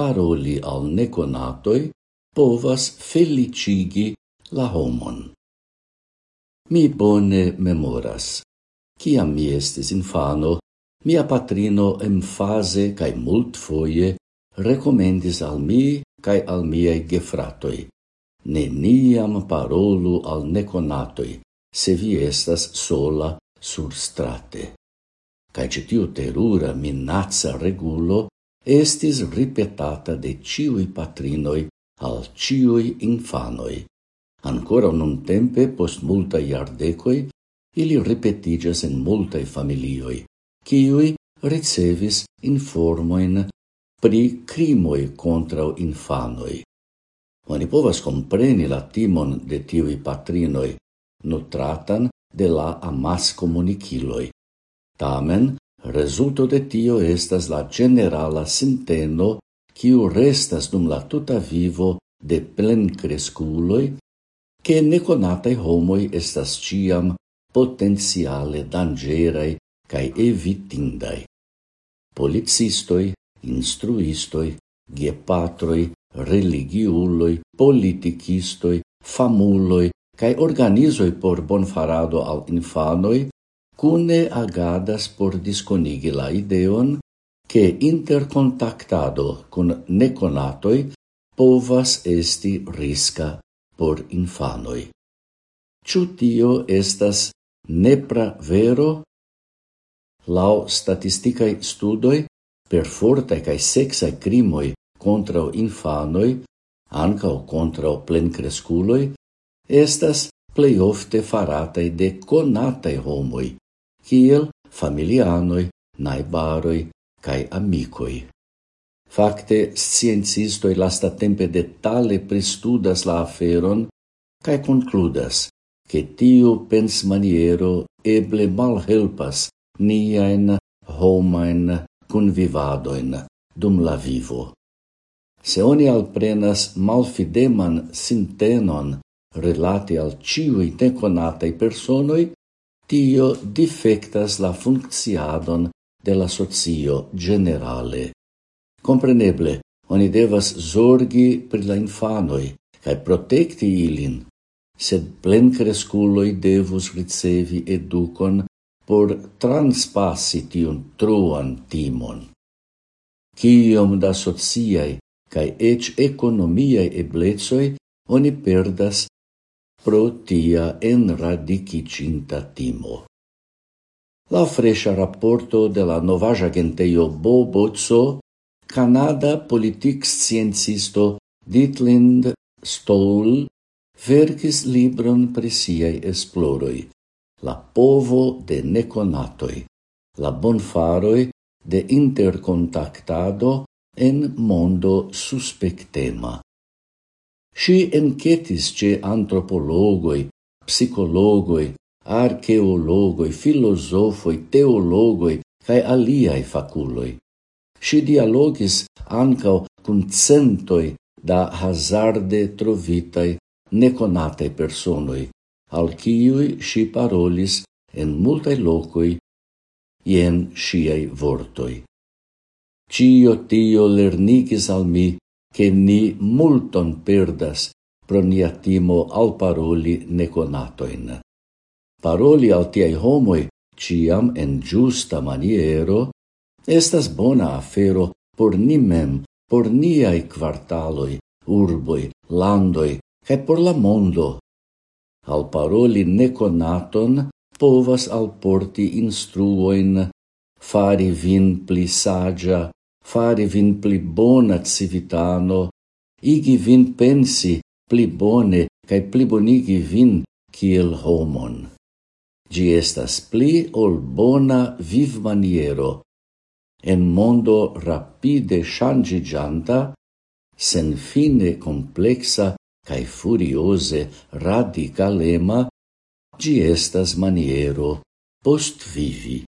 paroli al neconatoi povas felicigi la homon. Mi bone memoras. Ciam mi estis infano, mia patrino emfase cae multfoie recomendis al mi cae al miei gefratoi. Neniam parolu al neconatoi, se vi estas sola sur strate. Cae citiu terura minazza regulo estis ripetata de ciui patrinoi al ciui infanoi. Ancora nun tempe, post multai iardecoi, ili repetigas in multai familioi, ciui ricevis informoin pri crimoi contra infanoi. Oni povas compreni la timon de tiui patrinoi, nutratan de la amas comuniciloi. Tamen, Resulto de tio estas la generala sinteno kiu restas dum la tuta vivo de plenkreskuloj, ke nekonataj homoj estas ĉiam potenciale danĝeraj kaj evitindaj. Policistoj, instruistoj, gepatroj, religiuloj, politikistoj, famuloj kaj organizoj por bonfarado al infanoj cune agadas por disconigi la ideon che intercontactado con neconatoi povas esti risca por infanoi. Ciu tio estas nepra vero? Lau statisticae studoi, per forte cae sexae crimoi contra infanoi, ancao contra plencresculoi, estas plei ofte faratae de conatae homoi, kiel familianoj, naibaroi, kaj amikoj. Fakte, tempe lastatempe detale pristudas la aferon cae concludas che tiu pensmaniero eble malhelpas niaen homain convivadoin dum la vivo. Se oni alprenas malfideman sintenon relati al ciui neconatei personoi, tio defectas la funcciadon de la socio generale. Compreneble, oni devas zorgi pri la infanoi cae protecti ilin, sed plen cresculoi devus ricevi educon por transpassi tiun truan timon. Cium da sociai cae ec economiae eblezoi oni perdas pro tia enradicicinta timo. La fresha rapporto de la novaja genteio Bo Bozzo, Canada politic sciencisto Ditlind Stoll, verkis libron pri esploroi, la povo de neconatoi, la bonfaroi de intercontactado en mondo suspectema. Si enquetis ce antropologoi, psicologoi, archeologoi, filosofoi, teologoi cae aliai faculoi. Si dialogis ancao cum centoi da hazarde trovitai neconate personoi, al ciui si parolis en multae locoi ien siei vortoi. Cio tio lernigis al mi che ni multon perdas pro nia timo al paroli neconatoin. Paroli al tiai homoi ciam en giusta maniero estas bona afero por ni mem, por niai quartaloi, urboi, landoi, cae por la mondo. Al paroli neconaton povas alporti instruoin, fari vin pli sagia, fari vin pli bona civitano, igi vin pensi pli bone cae pli bonigi vin kiel homon. Gi estas pli ol bona viv maniero, en mondo rapide shangigianta, sen fine complexa cae furiose radicalema, gi estas maniero post vivi.